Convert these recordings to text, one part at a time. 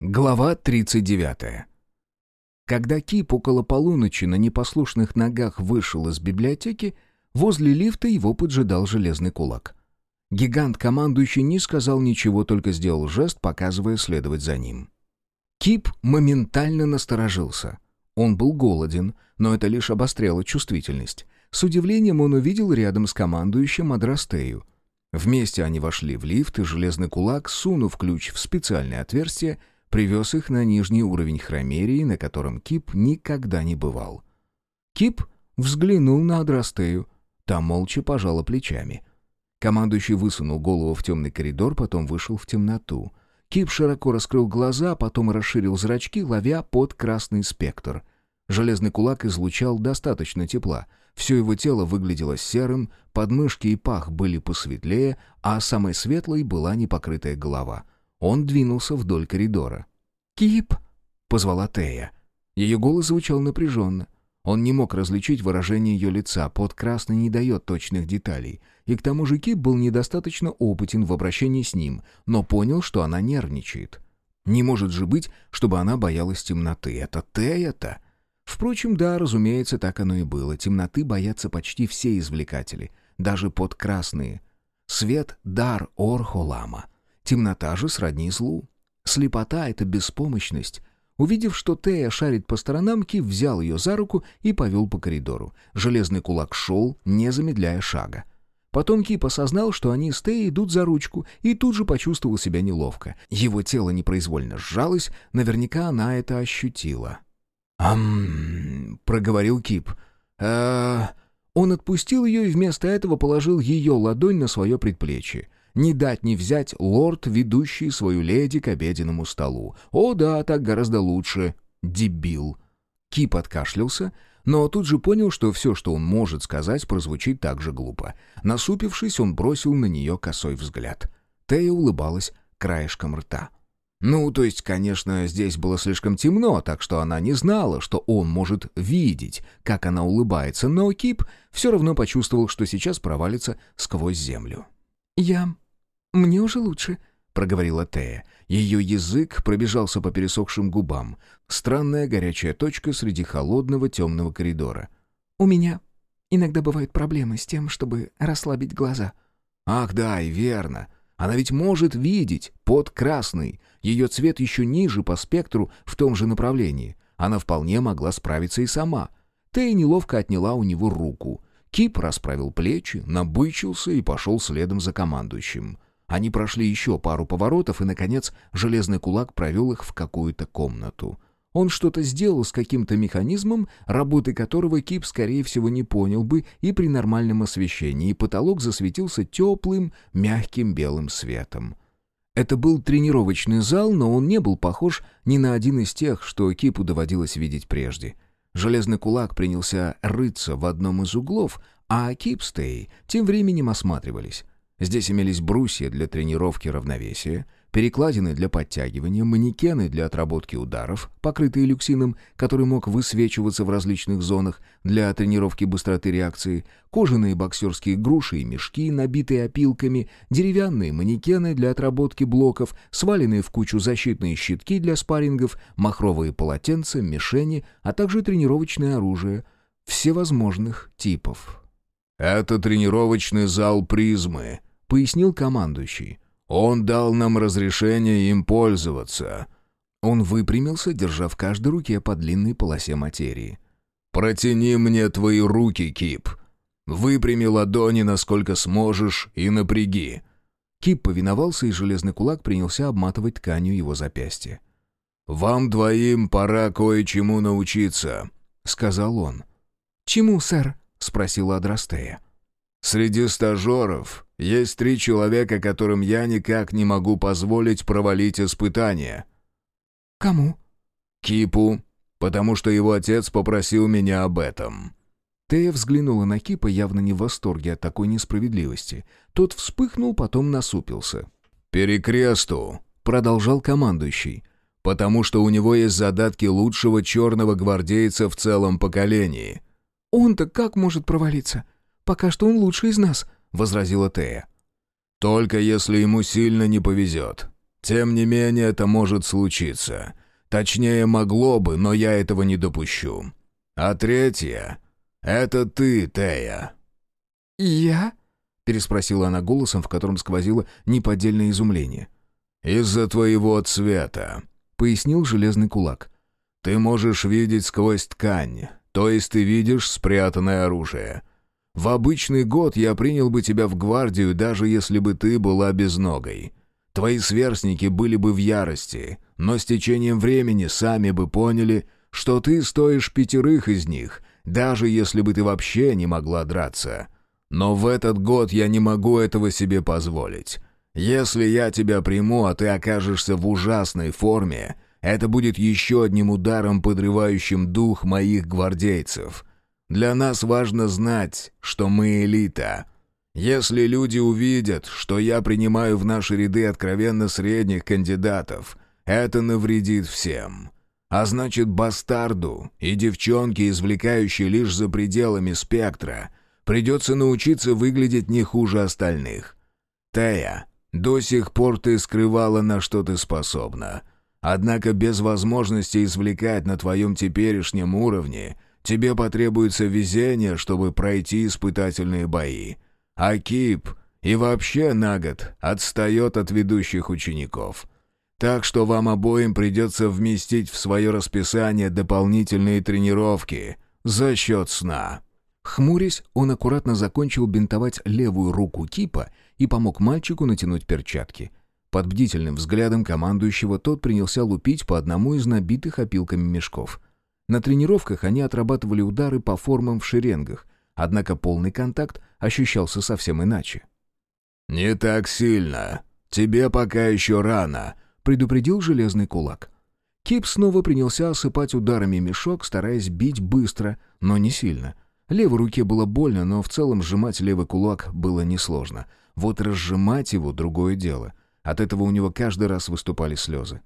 Глава 39. Когда Кип около полуночи на непослушных ногах вышел из библиотеки, возле лифта его поджидал железный кулак. Гигант-командующий не сказал ничего, только сделал жест, показывая следовать за ним. Кип моментально насторожился. Он был голоден, но это лишь обостряло чувствительность. С удивлением он увидел рядом с командующим Адрастею. Вместе они вошли в лифт, и железный кулак, сунув ключ в специальное отверстие, привез их на нижний уровень хромерии, на котором Кип никогда не бывал. Кип взглянул на Адрастею, та молча пожала плечами. Командующий высунул голову в темный коридор, потом вышел в темноту. Кип широко раскрыл глаза, потом расширил зрачки, ловя под красный спектр. Железный кулак излучал достаточно тепла. Все его тело выглядело серым, подмышки и пах были посветлее, а самой светлой была непокрытая голова — он двинулся вдоль коридора. «Кип!» — позвала Тея. Ее голос звучал напряженно. Он не мог различить выражение ее лица, под красный не дает точных деталей. И к тому же Кип был недостаточно опытен в обращении с ним, но понял, что она нервничает. Не может же быть, чтобы она боялась темноты. Это Тея-то. Впрочем, да, разумеется, так оно и было. Темноты боятся почти все извлекатели, даже подкрасные. Свет — дар Орхолама — Темнота же сродни злу. Слепота — это беспомощность. Увидев, что Тея шарит по сторонам, Кив взял ее за руку и повел по коридору. Железный кулак шел, не замедляя шага. Потом Кип осознал, что они с Теей идут за ручку, и тут же почувствовал себя неловко. Его тело непроизвольно сжалось, наверняка она это ощутила. «Ам...» — проговорил Кип. «Э...» Он отпустил ее и вместо этого положил ее ладонь на свое предплечье. Не дать не взять лорд, ведущий свою леди к обеденному столу. О да, так гораздо лучше. Дебил. Кип откашлялся, но тут же понял, что все, что он может сказать, прозвучит так же глупо. Насупившись, он бросил на нее косой взгляд. Тея улыбалась краешком рта. Ну, то есть, конечно, здесь было слишком темно, так что она не знала, что он может видеть, как она улыбается, но Кип все равно почувствовал, что сейчас провалится сквозь землю. «Я... мне уже лучше», — проговорила Тея. Ее язык пробежался по пересохшим губам. Странная горячая точка среди холодного темного коридора. «У меня иногда бывают проблемы с тем, чтобы расслабить глаза». «Ах да, и верно. Она ведь может видеть под красный. Ее цвет еще ниже по спектру в том же направлении. Она вполне могла справиться и сама». Тея неловко отняла у него руку. Кип расправил плечи, набычился и пошел следом за командующим. Они прошли еще пару поворотов, и, наконец, железный кулак провел их в какую-то комнату. Он что-то сделал с каким-то механизмом, работы которого Кип, скорее всего, не понял бы и при нормальном освещении, и потолок засветился теплым, мягким белым светом. Это был тренировочный зал, но он не был похож ни на один из тех, что Кипу доводилось видеть прежде — Железный кулак принялся рыться в одном из углов, а Кипстей тем временем осматривались. Здесь имелись брусья для тренировки равновесия, перекладины для подтягивания, манекены для отработки ударов, покрытые люксином, который мог высвечиваться в различных зонах для тренировки быстроты реакции, кожаные боксерские груши и мешки, набитые опилками, деревянные манекены для отработки блоков, сваленные в кучу защитные щитки для спаррингов, махровые полотенца, мишени, а также тренировочное оружие всевозможных типов. «Это тренировочный зал призмы», — пояснил командующий. «Он дал нам разрешение им пользоваться». Он выпрямился, держа в каждой руке по длинной полосе материи. «Протяни мне твои руки, Кип. Выпрями ладони, насколько сможешь, и напряги». Кип повиновался, и железный кулак принялся обматывать тканью его запястье. «Вам двоим пора кое-чему научиться», — сказал он. «Чему, сэр?» — спросила Адрастея. Среди стажеров есть три человека, которым я никак не могу позволить провалить испытание». «Кому?» «Кипу, потому что его отец попросил меня об этом». Тея взглянула на Кипа явно не в восторге от такой несправедливости. Тот вспыхнул, потом насупился. «Перекресту», — продолжал командующий, «потому что у него есть задатки лучшего черного гвардейца в целом поколении». «Он-то как может провалиться?» Пока что он лучший из нас», — возразила Тея. «Только если ему сильно не повезет. Тем не менее, это может случиться. Точнее, могло бы, но я этого не допущу. А третье — это ты, Тея». «Я?» — переспросила она голосом, в котором сквозило неподдельное изумление. «Из-за твоего цвета», — пояснил железный кулак. «Ты можешь видеть сквозь ткань, то есть ты видишь спрятанное оружие. В обычный год я принял бы тебя в гвардию, даже если бы ты была безногой. Твои сверстники были бы в ярости, но с течением времени сами бы поняли, что ты стоишь пятерых из них, даже если бы ты вообще не могла драться. Но в этот год я не могу этого себе позволить. Если я тебя приму, а ты окажешься в ужасной форме, это будет еще одним ударом, подрывающим дух моих гвардейцев. Для нас важно знать, что мы элита. Если люди увидят, что я принимаю в наши ряды откровенно средних кандидатов, это навредит всем. А значит, бастарду и девчонке, извлекающей лишь за пределами спектра, придется научиться выглядеть не хуже остальных. Тея, до сих пор ты скрывала, на что ты способна. Однако без возможности извлекать на твоем теперешнем уровне тебе потребуется везение, чтобы пройти испытательные бои. А Кип и вообще на год отстает от ведущих учеников. Так что вам обоим придется вместить в свое расписание дополнительные тренировки за счет сна». Хмурясь, он аккуратно закончил бинтовать левую руку Кипа и помог мальчику натянуть перчатки. Под бдительным взглядом командующего тот принялся лупить по одному из набитых опилками мешков. На тренировках они отрабатывали удары по формам в шеренгах, однако полный контакт ощущался совсем иначе. «Не так сильно. Тебе пока еще рано», — предупредил железный кулак. Кип снова принялся осыпать ударами мешок, стараясь бить быстро, но не сильно. Левой руке было больно, но в целом сжимать левый кулак было несложно. Вот разжимать его — другое дело. От этого у него каждый раз выступали слезы.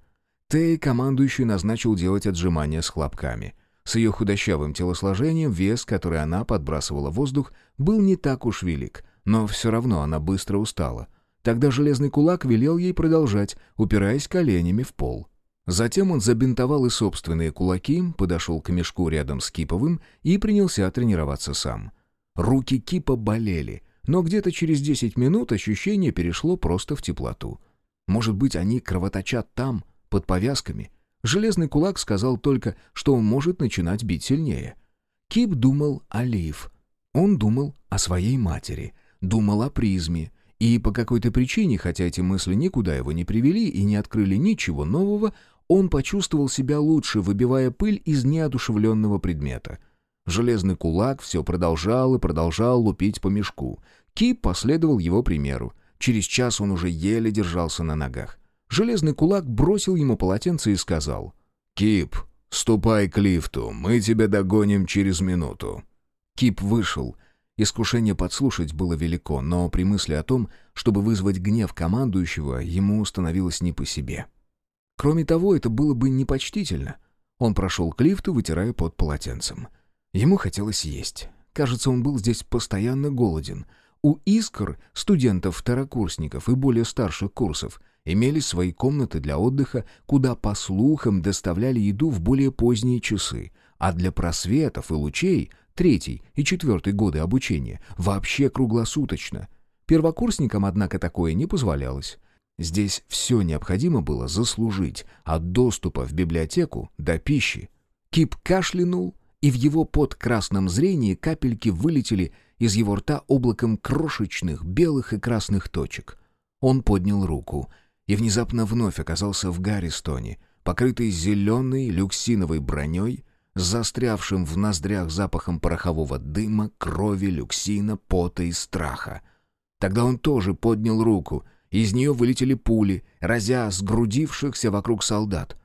Тей, командующий, назначил делать отжимания с хлопками. С ее худощавым телосложением вес, который она подбрасывала в воздух, был не так уж велик, но все равно она быстро устала. Тогда железный кулак велел ей продолжать, упираясь коленями в пол. Затем он забинтовал и собственные кулаки, подошел к мешку рядом с Киповым и принялся тренироваться сам. Руки Кипа болели, но где-то через 10 минут ощущение перешло просто в теплоту. Может быть, они кровоточат там, под повязками? Железный кулак сказал только, что он может начинать бить сильнее. Кип думал о Лив. Он думал о своей матери, думал о призме. И по какой-то причине, хотя эти мысли никуда его не привели и не открыли ничего нового, он почувствовал себя лучше, выбивая пыль из неодушевленного предмета. Железный кулак все продолжал и продолжал лупить по мешку. Кип последовал его примеру. Через час он уже еле держался на ногах. Железный кулак бросил ему полотенце и сказал «Кип, ступай к лифту, мы тебя догоним через минуту». Кип вышел. Искушение подслушать было велико, но при мысли о том, чтобы вызвать гнев командующего, ему становилось не по себе. Кроме того, это было бы непочтительно. Он прошел к лифту, вытирая под полотенцем. Ему хотелось есть. Кажется, он был здесь постоянно голоден. У «Искр» студентов-второкурсников и более старших курсов имелись свои комнаты для отдыха, куда, по слухам, доставляли еду в более поздние часы, а для просветов и лучей третий и четвертый годы обучения вообще круглосуточно. Первокурсникам, однако, такое не позволялось. Здесь все необходимо было заслужить, от доступа в библиотеку до пищи. Кип кашлянул, и в его подкрасном зрении капельки вылетели из его рта облаком крошечных белых и красных точек. Он поднял руку и внезапно вновь оказался в Гарристоне, покрытый зеленой люксиновой броней, застрявшим в ноздрях запахом порохового дыма, крови, люксина, пота и страха. Тогда он тоже поднял руку — из нее вылетели пули, разя сгрудившихся вокруг солдат.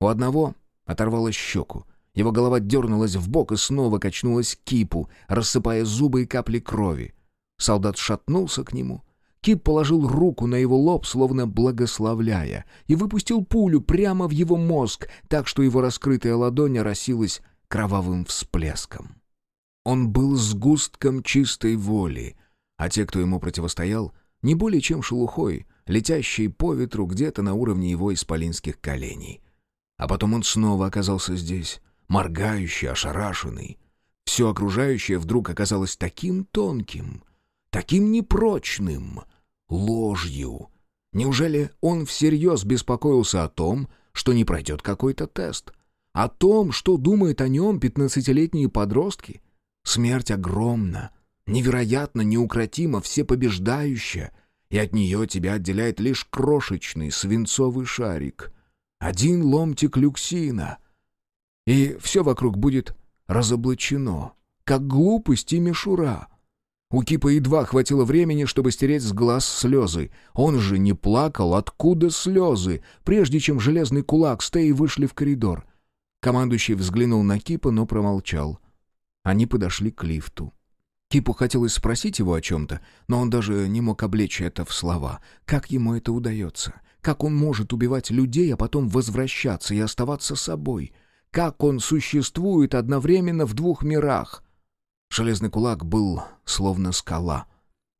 У одного оторвало щеку. Его голова дернулась в бок и снова качнулась кипу, рассыпая зубы и капли крови. Солдат шатнулся к нему. Кип положил руку на его лоб, словно благословляя, и выпустил пулю прямо в его мозг, так что его раскрытая ладонь оросилась кровавым всплеском. Он был сгустком чистой воли, а те, кто ему противостоял, не более чем шелухой, летящей по ветру где-то на уровне его исполинских коленей. А потом он снова оказался здесь, моргающий, ошарашенный. Все окружающее вдруг оказалось таким тонким, таким непрочным, ложью. Неужели он всерьез беспокоился о том, что не пройдет какой-то тест? О том, что думают о нем пятнадцатилетние подростки? Смерть огромна, невероятно, неукротимо, всепобеждающая, и от нее тебя отделяет лишь крошечный свинцовый шарик. Один ломтик люксина. И все вокруг будет разоблачено, как глупость и мишура. У Кипа едва хватило времени, чтобы стереть с глаз слезы. Он же не плакал, откуда слезы, прежде чем железный кулак с Тей вышли в коридор. Командующий взглянул на Кипа, но промолчал. Они подошли к лифту. Кипу хотелось спросить его о чем-то, но он даже не мог облечь это в слова. Как ему это удается? Как он может убивать людей, а потом возвращаться и оставаться собой? Как он существует одновременно в двух мирах? Железный кулак был словно скала.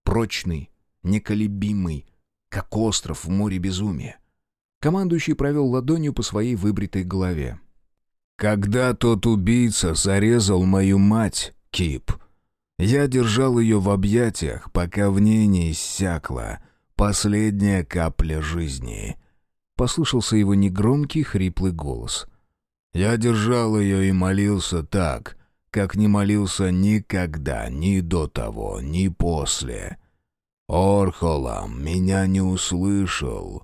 Прочный, неколебимый, как остров в море безумия. Командующий провел ладонью по своей выбритой голове. «Когда тот убийца зарезал мою мать, Кип...» Я держал ее в объятиях, пока в ней не иссякла последняя капля жизни. Послышался его негромкий хриплый голос. Я держал ее и молился так, как не молился никогда, ни до того, ни после. Орхолам меня не услышал.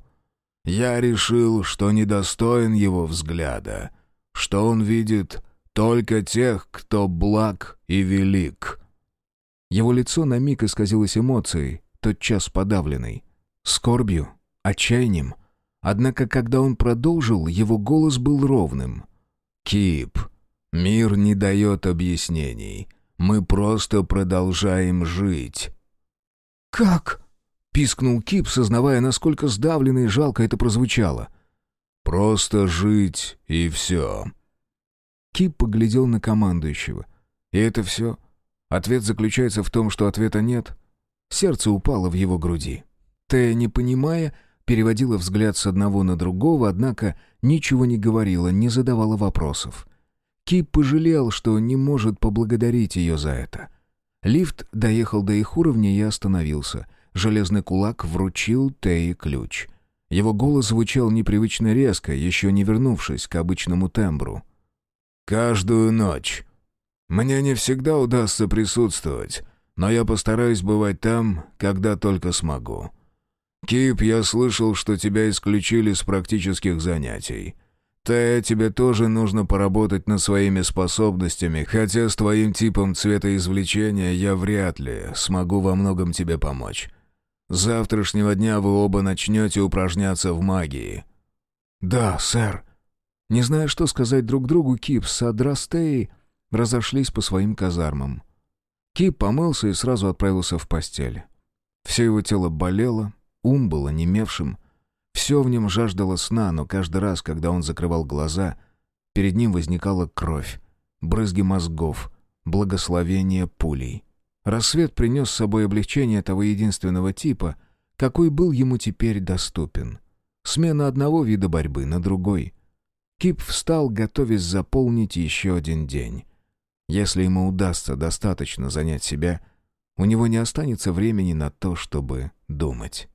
Я решил, что недостоин его взгляда, что он видит только тех, кто благ и велик. Его лицо на миг исказилось эмоцией, тотчас подавленной. Скорбью, отчаянием. Однако, когда он продолжил, его голос был ровным. «Кип, мир не дает объяснений. Мы просто продолжаем жить». «Как?» — пискнул Кип, сознавая, насколько сдавленно и жалко это прозвучало. «Просто жить, и все». Кип поглядел на командующего. «И это все?» Ответ заключается в том, что ответа нет. Сердце упало в его груди. Тея, не понимая, переводила взгляд с одного на другого, однако ничего не говорила, не задавала вопросов. Кип пожалел, что не может поблагодарить ее за это. Лифт доехал до их уровня и остановился. Железный кулак вручил Тее ключ. Его голос звучал непривычно резко, еще не вернувшись к обычному тембру. «Каждую ночь мне не всегда удастся присутствовать, но я постараюсь бывать там, когда только смогу. Кип, я слышал, что тебя исключили с практических занятий. Тэ, тебе тоже нужно поработать над своими способностями, хотя с твоим типом цветоизвлечения я вряд ли смогу во многом тебе помочь. Завтрашнего дня вы оба начнете упражняться в магии». «Да, сэр». Не зная, что сказать друг другу, Кип с Адрастеей разошлись по своим казармам. Кип помылся и сразу отправился в постель. Все его тело болело, ум был онемевшим. Все в нем жаждало сна, но каждый раз, когда он закрывал глаза, перед ним возникала кровь, брызги мозгов, благословение пулей. Рассвет принес с собой облегчение того единственного типа, какой был ему теперь доступен. Смена одного вида борьбы на другой. Кип встал, готовясь заполнить еще один день. Если ему удастся достаточно занять себя, у него не останется времени на то, чтобы думать.